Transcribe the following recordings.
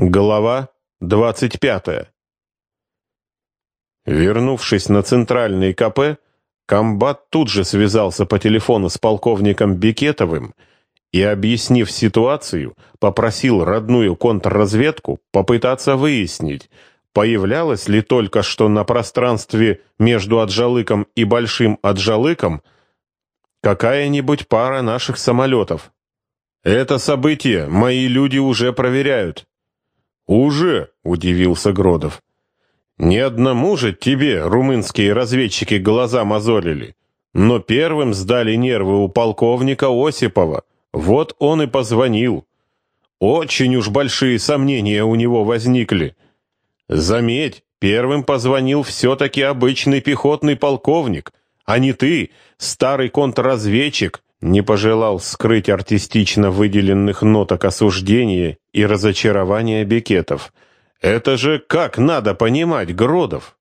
Глава двадцать пятая. Вернувшись на центральный КП, комбат тут же связался по телефону с полковником Бекетовым и, объяснив ситуацию, попросил родную контрразведку попытаться выяснить, появлялась ли только что на пространстве между Аджалыком и Большим Аджалыком какая-нибудь пара наших самолетов. Это событие мои люди уже проверяют. «Уже?» — удивился Гродов. «Ни одному же тебе румынские разведчики глаза мозолили, но первым сдали нервы у полковника Осипова. Вот он и позвонил. Очень уж большие сомнения у него возникли. Заметь, первым позвонил все-таки обычный пехотный полковник, а не ты, старый контрразведчик, не пожелал скрыть артистично выделенных ноток осуждения и разочарования бекетов. «Это же как надо понимать, Гродов!»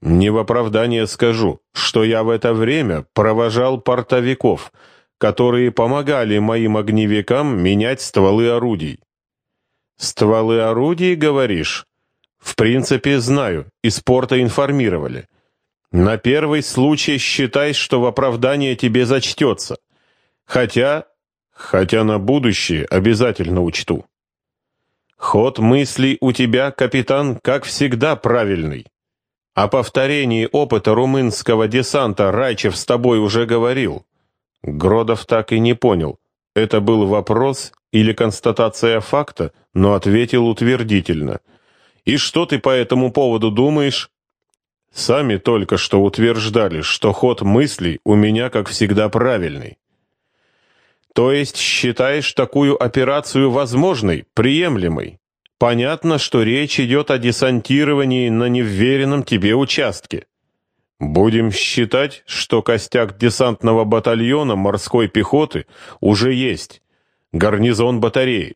Не в оправдание скажу, что я в это время провожал портовиков, которые помогали моим огневикам менять стволы орудий. «Стволы орудий, говоришь?» «В принципе, знаю, из порта информировали. На первый случай считай, что в оправдание тебе зачтется. Хотя... Хотя на будущее обязательно учту. Ход мыслей у тебя, капитан, как всегда правильный. О повторении опыта румынского десанта Райчев с тобой уже говорил. Гродов так и не понял, это был вопрос или констатация факта, но ответил утвердительно. «И что ты по этому поводу думаешь?» Сами только что утверждали, что ход мыслей у меня, как всегда, правильный. То есть считаешь такую операцию возможной, приемлемой? Понятно, что речь идет о десантировании на невверенном тебе участке. Будем считать, что костяк десантного батальона морской пехоты уже есть. Гарнизон батареи.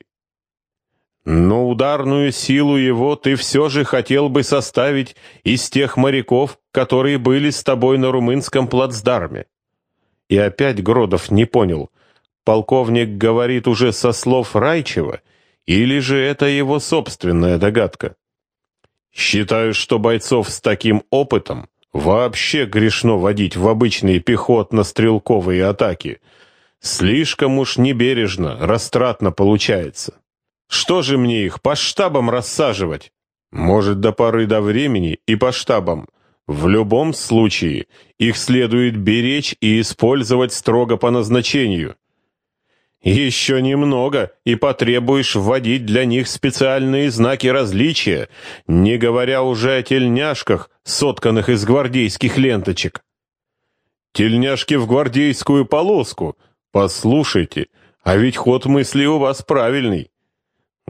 Но ударную силу его ты все же хотел бы составить из тех моряков, которые были с тобой на румынском плацдарме. И опять Гродов не понял, полковник говорит уже со слов Райчева, или же это его собственная догадка. Считаю, что бойцов с таким опытом вообще грешно водить в обычные пехотно-стрелковые атаки. Слишком уж небережно, растратно получается. Что же мне их по штабам рассаживать? Может, до поры до времени и по штабам. В любом случае, их следует беречь и использовать строго по назначению. Еще немного, и потребуешь вводить для них специальные знаки различия, не говоря уже о тельняшках, сотканных из гвардейских ленточек. Тельняшки в гвардейскую полоску. Послушайте, а ведь ход мысли у вас правильный.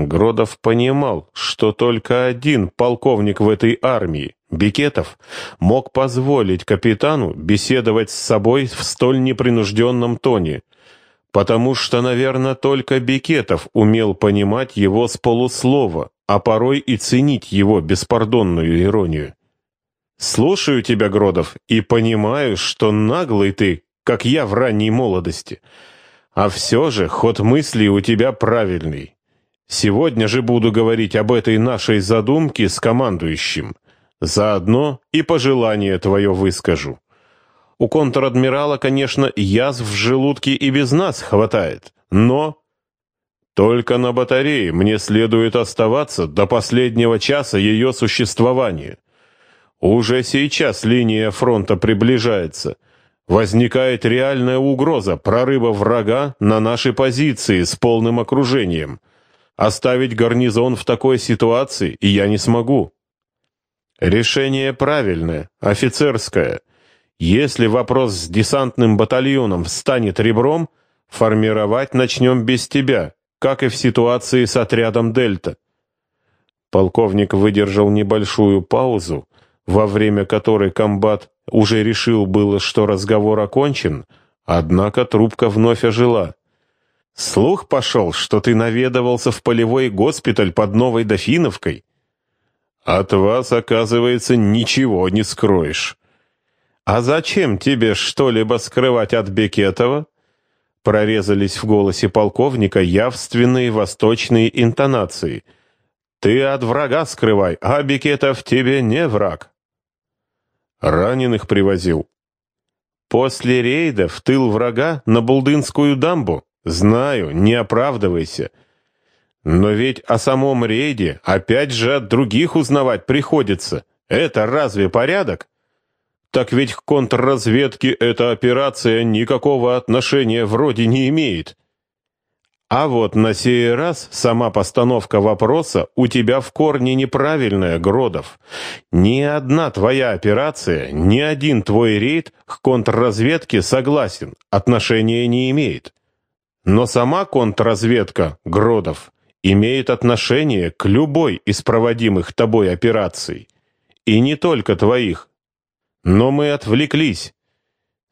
Гродов понимал, что только один полковник в этой армии, Бекетов, мог позволить капитану беседовать с собой в столь непринужденном тоне, потому что, наверное, только Бекетов умел понимать его с полуслова, а порой и ценить его беспардонную иронию. «Слушаю тебя, Гродов, и понимаю, что наглый ты, как я в ранней молодости, а все же ход мысли у тебя правильный». Сегодня же буду говорить об этой нашей задумке с командующим. Заодно и пожелание твое выскажу. У контр-адмирала, конечно, язв в желудке и без нас хватает, но... Только на батарее мне следует оставаться до последнего часа ее существования. Уже сейчас линия фронта приближается. Возникает реальная угроза прорыва врага на наши позиции с полным окружением. Оставить гарнизон в такой ситуации я не смогу. Решение правильное, офицерское. Если вопрос с десантным батальоном станет ребром, формировать начнем без тебя, как и в ситуации с отрядом «Дельта». Полковник выдержал небольшую паузу, во время которой комбат уже решил было, что разговор окончен, однако трубка вновь ожила. Слух пошел, что ты наведывался в полевой госпиталь под Новой Дофиновкой. От вас, оказывается, ничего не скроешь. А зачем тебе что-либо скрывать от Бекетова? Прорезались в голосе полковника явственные восточные интонации. Ты от врага скрывай, а Бекетов тебе не враг. Раненых привозил. После рейда в тыл врага на Булдынскую дамбу? Знаю, не оправдывайся. Но ведь о самом рейде опять же от других узнавать приходится. Это разве порядок? Так ведь к контрразведке эта операция никакого отношения вроде не имеет. А вот на сей раз сама постановка вопроса у тебя в корне неправильная, Гродов. Ни одна твоя операция, ни один твой рейд к контрразведке согласен, отношения не имеет. Но сама контрразведка, Гродов, имеет отношение к любой из проводимых тобой операций. И не только твоих. Но мы отвлеклись.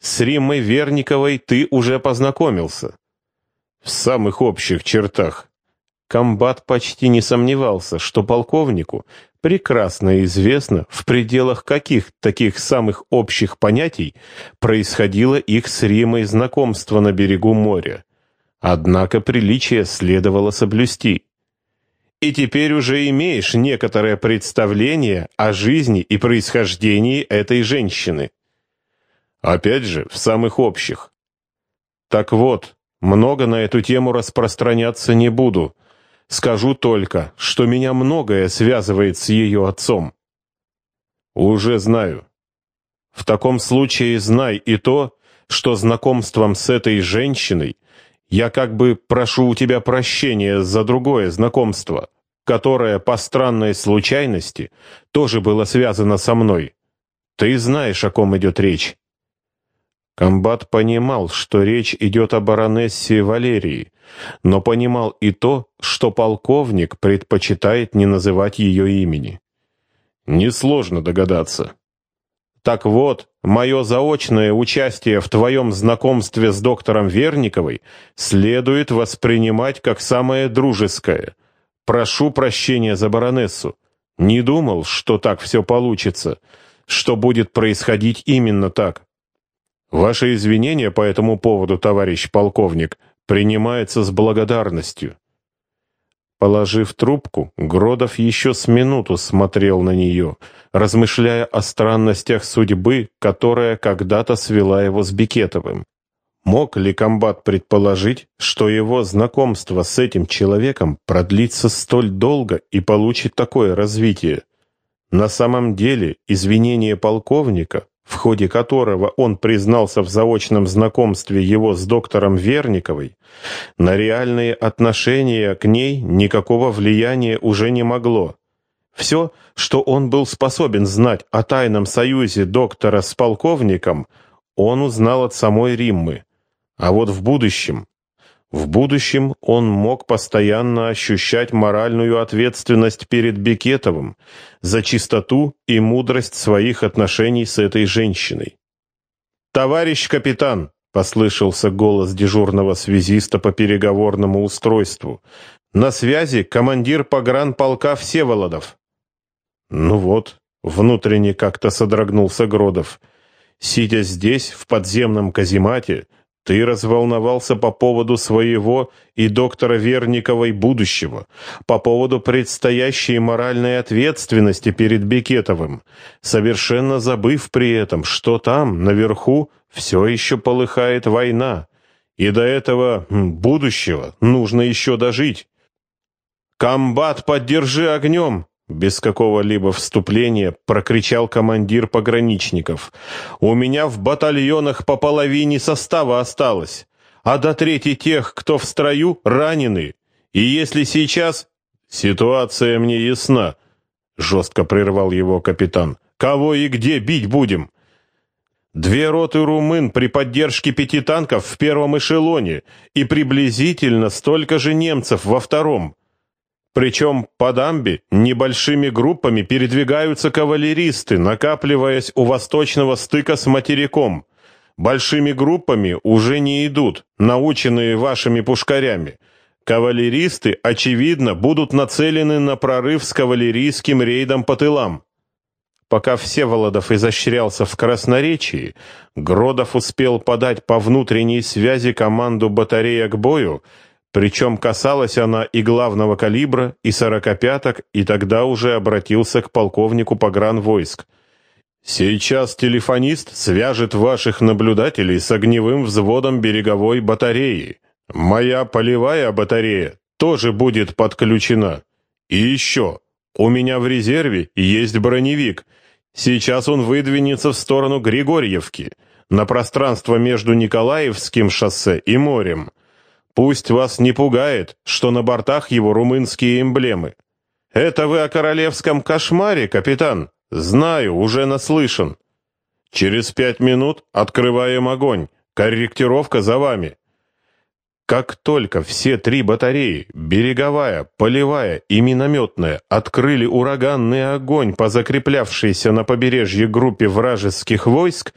С Риммой Верниковой ты уже познакомился. В самых общих чертах. Комбат почти не сомневался, что полковнику прекрасно известно, в пределах каких таких самых общих понятий происходило их с Римой знакомство на берегу моря. Однако приличие следовало соблюсти. И теперь уже имеешь некоторое представление о жизни и происхождении этой женщины. Опять же, в самых общих. Так вот, много на эту тему распространяться не буду. Скажу только, что меня многое связывает с ее отцом. Уже знаю. В таком случае знай и то, что знакомством с этой женщиной я как бы прошу у тебя прощения за другое знакомство, которое по странной случайности тоже было связано со мной. Ты знаешь, о ком идет речь. Комбат понимал, что речь идет о баронессе Валерии, но понимал и то, что полковник предпочитает не называть ее имени. Несложно догадаться. Так вот, мое заочное участие в твоем знакомстве с доктором Верниковой следует воспринимать как самое дружеское. Прошу прощения за баронессу. Не думал, что так все получится, что будет происходить именно так. Ваши извинения по этому поводу, товарищ полковник, принимаются с благодарностью. Положив трубку, Гродов еще с минуту смотрел на нее, размышляя о странностях судьбы, которая когда-то свела его с Бекетовым. Мог ли комбат предположить, что его знакомство с этим человеком продлится столь долго и получит такое развитие? На самом деле, извинения полковника в ходе которого он признался в заочном знакомстве его с доктором Верниковой, на реальные отношения к ней никакого влияния уже не могло. Все, что он был способен знать о тайном союзе доктора с полковником, он узнал от самой Риммы. А вот в будущем в будущем он мог постоянно ощущать моральную ответственность перед Бекетовым за чистоту и мудрость своих отношений с этой женщиной. «Товарищ капитан!» — послышался голос дежурного связиста по переговорному устройству. «На связи командир погранполка Всеволодов». «Ну вот», — внутренне как-то содрогнулся Гродов, — «сидя здесь, в подземном каземате, ты разволновался по поводу своего и доктора Верниковой будущего, по поводу предстоящей моральной ответственности перед Бекетовым, совершенно забыв при этом, что там, наверху, все еще полыхает война, и до этого будущего нужно еще дожить. «Комбат, поддержи огнем!» Без какого-либо вступления прокричал командир пограничников. «У меня в батальонах по половине состава осталось, а до трети тех, кто в строю, ранены. И если сейчас...» «Ситуация мне ясна», — жестко прервал его капитан. «Кого и где бить будем?» Две роты румын при поддержке пяти танков в первом эшелоне и приблизительно столько же немцев во втором. Причем по дамбе небольшими группами передвигаются кавалеристы, накапливаясь у восточного стыка с материком. Большими группами уже не идут, наученные вашими пушкарями. Кавалеристы, очевидно, будут нацелены на прорыв с кавалерийским рейдом по тылам. Пока Всеволодов изощрялся в красноречии, Гродов успел подать по внутренней связи команду батарея к бою, Причем касалась она и главного калибра, и сорокопяток, и тогда уже обратился к полковнику погранвойск. «Сейчас телефонист свяжет ваших наблюдателей с огневым взводом береговой батареи. Моя полевая батарея тоже будет подключена. И еще, у меня в резерве есть броневик. Сейчас он выдвинется в сторону Григорьевки, на пространство между Николаевским шоссе и морем. Пусть вас не пугает, что на бортах его румынские эмблемы. Это вы о королевском кошмаре, капитан? Знаю, уже наслышан. Через пять минут открываем огонь. Корректировка за вами. Как только все три батареи, береговая, полевая и минометная, открыли ураганный огонь по закреплявшейся на побережье группе вражеских войск,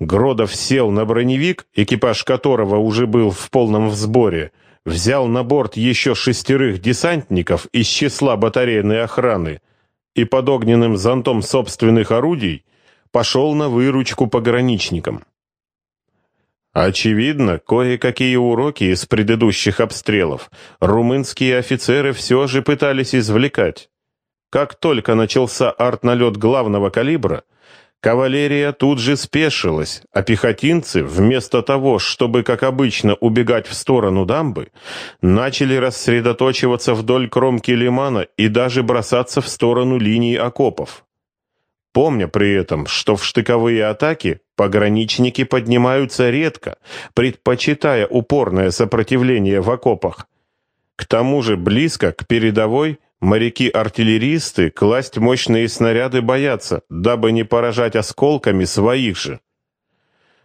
Гродов сел на броневик, экипаж которого уже был в полном сборе, взял на борт еще шестерых десантников из числа батарейной охраны и под огненным зонтом собственных орудий пошел на выручку пограничникам. Очевидно, кое-какие уроки из предыдущих обстрелов румынские офицеры все же пытались извлекать. Как только начался артналет главного калибра, кавалерия тут же спешилась, а пехотинцы, вместо того, чтобы, как обычно, убегать в сторону дамбы, начали рассредоточиваться вдоль кромки лимана и даже бросаться в сторону линий окопов помня при этом, что в штыковые атаки пограничники поднимаются редко, предпочитая упорное сопротивление в окопах. К тому же близко к передовой моряки-артиллеристы класть мощные снаряды боятся, дабы не поражать осколками своих же.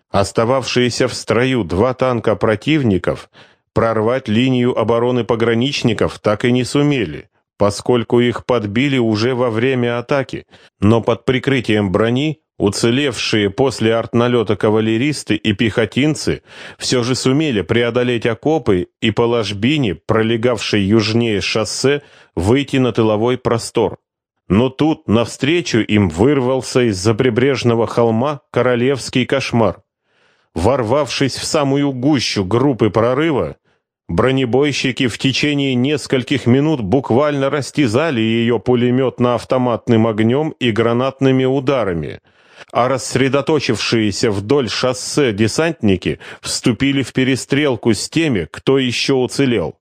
Остававшиеся в строю два танка противников прорвать линию обороны пограничников так и не сумели поскольку их подбили уже во время атаки, но под прикрытием брони уцелевшие после артналета кавалеристы и пехотинцы все же сумели преодолеть окопы и по ложбине, пролегавшей южнее шоссе, выйти на тыловой простор. Но тут навстречу им вырвался из-за прибрежного холма королевский кошмар. Ворвавшись в самую гущу группы прорыва, Бронебойщики в течение нескольких минут буквально растязали ее пулеметно-автоматным огнем и гранатными ударами, а рассредоточившиеся вдоль шоссе десантники вступили в перестрелку с теми, кто еще уцелел.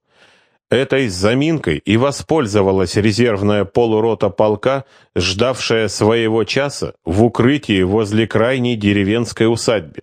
Этой заминкой и воспользовалась резервная полурота полка, ждавшая своего часа в укрытии возле крайней деревенской усадьбы.